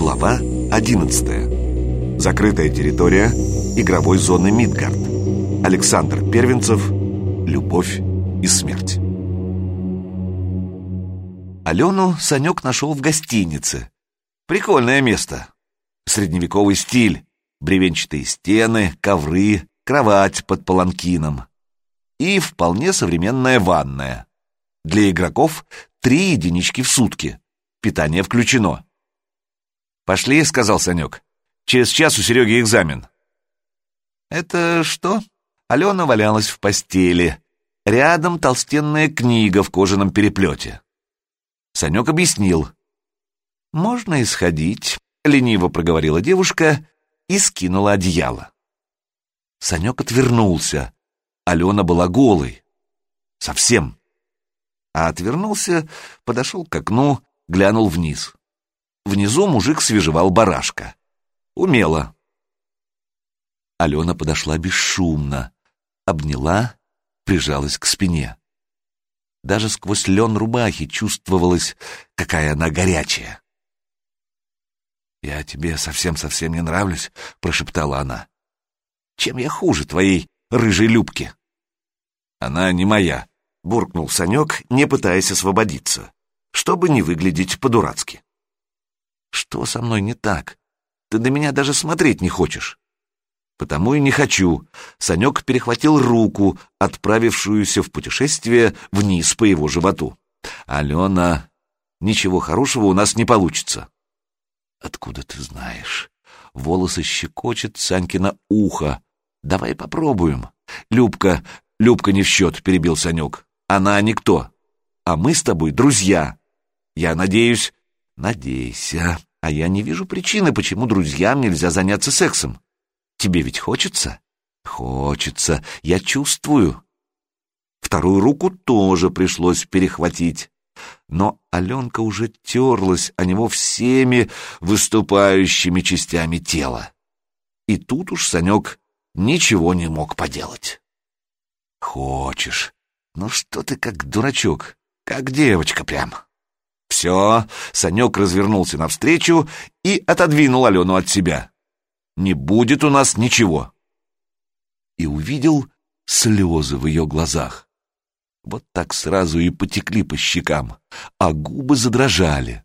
Глава 11. Закрытая территория игровой зоны Мидгард. Александр Первенцев. Любовь и смерть. Алену Санек нашел в гостинице. Прикольное место. Средневековый стиль. Бревенчатые стены, ковры, кровать под паланкином. И вполне современная ванная. Для игроков три единички в сутки. Питание включено. «Пошли», — сказал Санек. «Через час у Сереги экзамен». «Это что?» Алена валялась в постели. Рядом толстенная книга в кожаном переплете. Санек объяснил. «Можно исходить», — лениво проговорила девушка и скинула одеяло. Санек отвернулся. Алена была голой. Совсем. А отвернулся, подошел к окну, глянул вниз. Внизу мужик свежевал барашка. Умело. Алена подошла бесшумно, обняла, прижалась к спине. Даже сквозь лен рубахи чувствовалось, какая она горячая. «Я тебе совсем-совсем не нравлюсь», — прошептала она. «Чем я хуже твоей рыжей любки?» «Она не моя», — буркнул Санек, не пытаясь освободиться, чтобы не выглядеть по-дурацки. Что со мной не так? Ты на меня даже смотреть не хочешь. Потому и не хочу. Санек перехватил руку, отправившуюся в путешествие вниз по его животу. Алена, ничего хорошего у нас не получится. Откуда ты знаешь? Волосы щекочет Санькина ухо. Давай попробуем. Любка, Любка не в счет, перебил Санек. Она никто. А мы с тобой друзья. Я надеюсь... Надейся. А я не вижу причины, почему друзьям нельзя заняться сексом. Тебе ведь хочется? Хочется, я чувствую. Вторую руку тоже пришлось перехватить. Но Аленка уже терлась о него всеми выступающими частями тела. И тут уж Санек ничего не мог поделать. Хочешь. Ну что ты как дурачок, как девочка прям. Все, Санек развернулся навстречу и отодвинул Алену от себя. Не будет у нас ничего. И увидел слезы в ее глазах. Вот так сразу и потекли по щекам, а губы задрожали.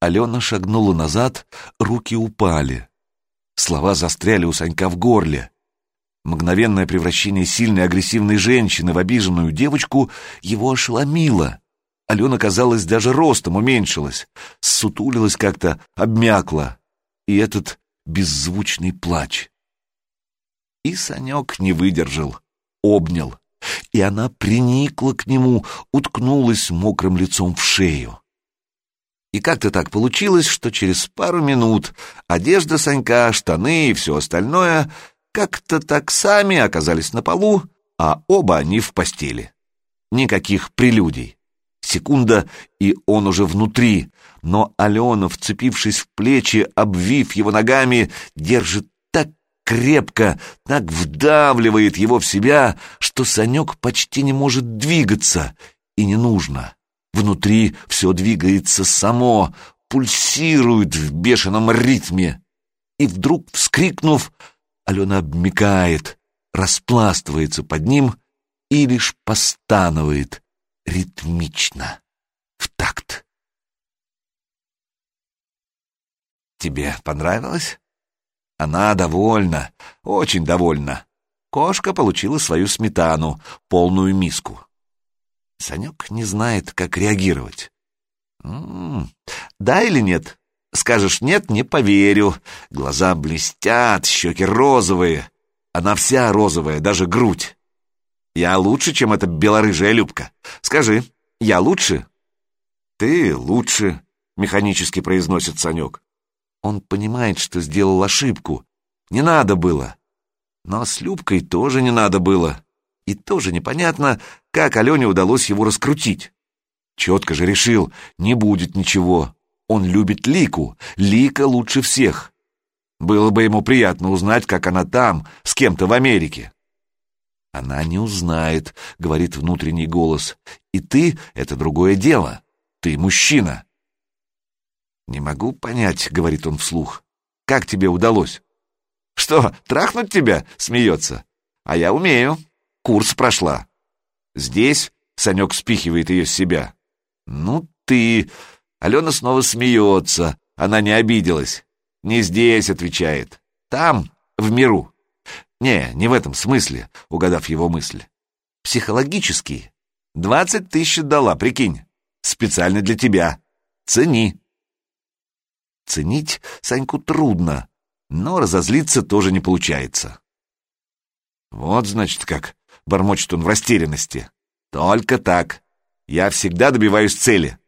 Алена шагнула назад, руки упали. Слова застряли у Санька в горле. Мгновенное превращение сильной агрессивной женщины в обиженную девочку его ошеломило. Алена, казалось, даже ростом уменьшилась, сутулилась как-то, обмякла. И этот беззвучный плач. И Санек не выдержал, обнял, и она приникла к нему, уткнулась мокрым лицом в шею. И как-то так получилось, что через пару минут одежда Санька, штаны и все остальное как-то так сами оказались на полу, а оба они в постели. Никаких прелюдий. Секунда, и он уже внутри, но Алена, вцепившись в плечи, обвив его ногами, держит так крепко, так вдавливает его в себя, что Санек почти не может двигаться, и не нужно. Внутри все двигается само, пульсирует в бешеном ритме. И вдруг, вскрикнув, Алена обмикает, распластывается под ним и лишь постанывает, ритмично, в такт. «Тебе понравилось?» Она довольна, очень довольна. Кошка получила свою сметану, полную миску. Санек не знает, как реагировать. «М -м, «Да или нет?» Скажешь «нет» — не поверю. Глаза блестят, щеки розовые. Она вся розовая, даже грудь. Я лучше, чем эта белорыжая Любка. Скажи, я лучше?» «Ты лучше», — механически произносит Санек. Он понимает, что сделал ошибку. Не надо было. Но с Любкой тоже не надо было. И тоже непонятно, как Алене удалось его раскрутить. Четко же решил, не будет ничего. Он любит Лику. Лика лучше всех. Было бы ему приятно узнать, как она там, с кем-то в Америке. «Она не узнает», — говорит внутренний голос. «И ты — это другое дело. Ты мужчина». «Не могу понять», — говорит он вслух. «Как тебе удалось?» «Что, трахнуть тебя?» — смеется. «А я умею. Курс прошла». «Здесь?» — Санек спихивает ее с себя. «Ну ты...» Алена снова смеется. Она не обиделась. «Не здесь», — отвечает. «Там, в миру». «Не, не в этом смысле», — угадав его мысль. «Психологический. Двадцать тысяч дала, прикинь. Специально для тебя. Цени». Ценить Саньку трудно, но разозлиться тоже не получается. «Вот, значит, как», — бормочет он в растерянности. «Только так. Я всегда добиваюсь цели.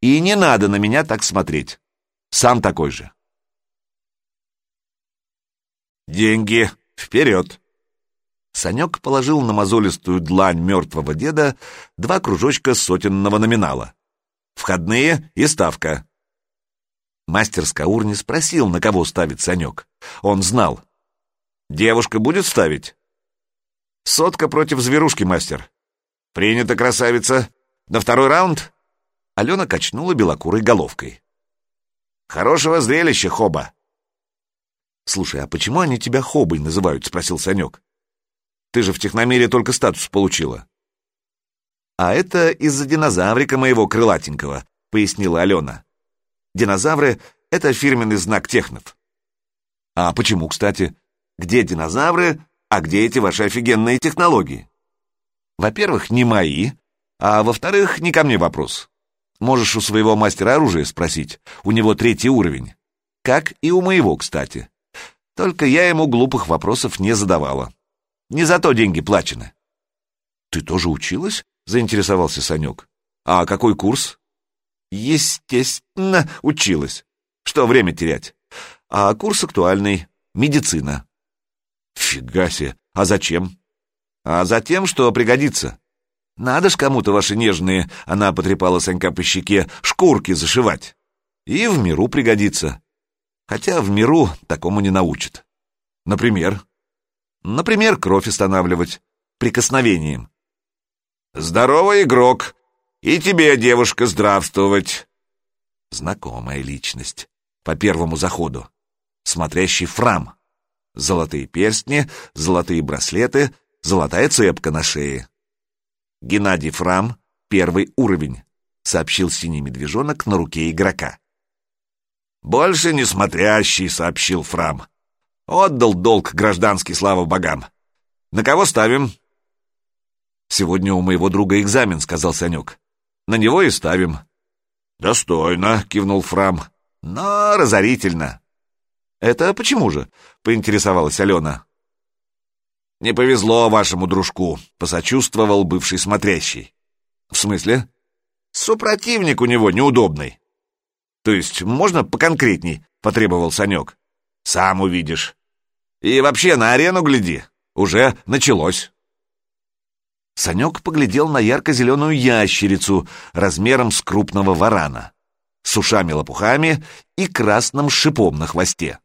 И не надо на меня так смотреть. Сам такой же». «Деньги вперед!» Санек положил на мозолистую длань мертвого деда два кружочка сотенного номинала. «Входные и ставка». Мастер Скаур не спросил, на кого ставит Санек. Он знал. «Девушка будет ставить?» «Сотка против зверушки, мастер». «Принято, красавица. На второй раунд?» Алена качнула белокурой головкой. «Хорошего зрелища, Хоба!» «Слушай, а почему они тебя Хобой называют?» — спросил Санек. «Ты же в техномире только статус получила». «А это из-за динозаврика моего крылатенького», — пояснила Алена. «Динозавры — это фирменный знак технов». «А почему, кстати? Где динозавры, а где эти ваши офигенные технологии?» «Во-первых, не мои, а во-вторых, не ко мне вопрос. Можешь у своего мастера оружия спросить, у него третий уровень. Как и у моего, кстати. Только я ему глупых вопросов не задавала. Не за то деньги плачены. «Ты тоже училась?» — заинтересовался Санек. «А какой курс?» «Естественно, училась. Что время терять? А курс актуальный. Медицина». «Фига себе! А зачем?» «А за тем, что пригодится. Надо ж кому-то ваши нежные, — она потрепала Санька по щеке, — шкурки зашивать. И в миру пригодится. Хотя в миру такому не научат. Например? Например, кровь останавливать. Прикосновением. «Здоровый игрок! И тебе, девушка, здравствовать!» Знакомая личность. По первому заходу. Смотрящий фрам. Золотые перстни, золотые браслеты, золотая цепка на шее. Геннадий Фрам, первый уровень, сообщил синий медвежонок на руке игрока. «Больше не смотрящий», — сообщил Фрам. «Отдал долг гражданский, слава богам. На кого ставим?» «Сегодня у моего друга экзамен», — сказал Санек. «На него и ставим». «Достойно», — кивнул Фрам. «Но разорительно». «Это почему же?» — поинтересовалась Алена. «Не повезло вашему дружку», — посочувствовал бывший смотрящий. «В смысле?» «Супротивник у него неудобный». «То есть можно поконкретней?» — потребовал Санек. «Сам увидишь. И вообще на арену гляди. Уже началось». Санек поглядел на ярко-зеленую ящерицу размером с крупного варана, с ушами-лопухами и красным шипом на хвосте.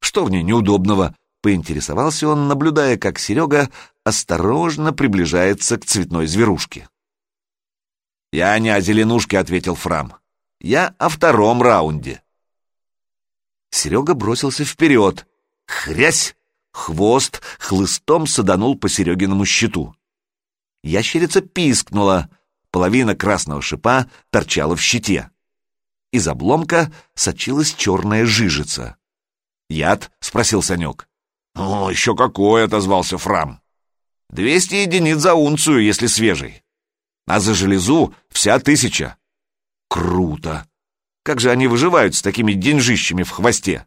Что в ней неудобного? Поинтересовался он, наблюдая, как Серега осторожно приближается к цветной зверушке. «Я не о зеленушке», — ответил Фрам. Я о втором раунде. Серега бросился вперед. Хрясь! Хвост хлыстом саданул по Серегиному щиту. Ящерица пискнула. Половина красного шипа торчала в щите. Из обломка сочилась черная жижица. «Яд?» — спросил Санек. «О, еще какой!» — отозвался Фрам. «Двести единиц за унцию, если свежий. А за железу вся тысяча. Круто! Как же они выживают с такими деньжищами в хвосте?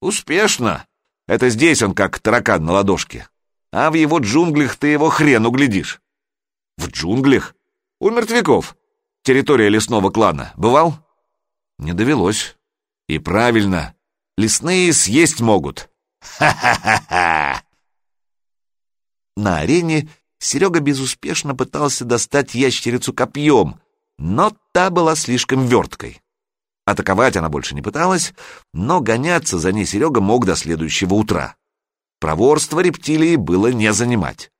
Успешно. Это здесь он как таракан на ладошке. А в его джунглях ты его хрен углядишь. В джунглях? У мертвяков. Территория лесного клана. Бывал? Не довелось. И правильно. Лесные съесть могут. Ха-ха-ха-ха! На арене Серега безуспешно пытался достать ящерицу копьем, но та была слишком верткой. Атаковать она больше не пыталась, но гоняться за ней Серега мог до следующего утра. Проворство рептилии было не занимать.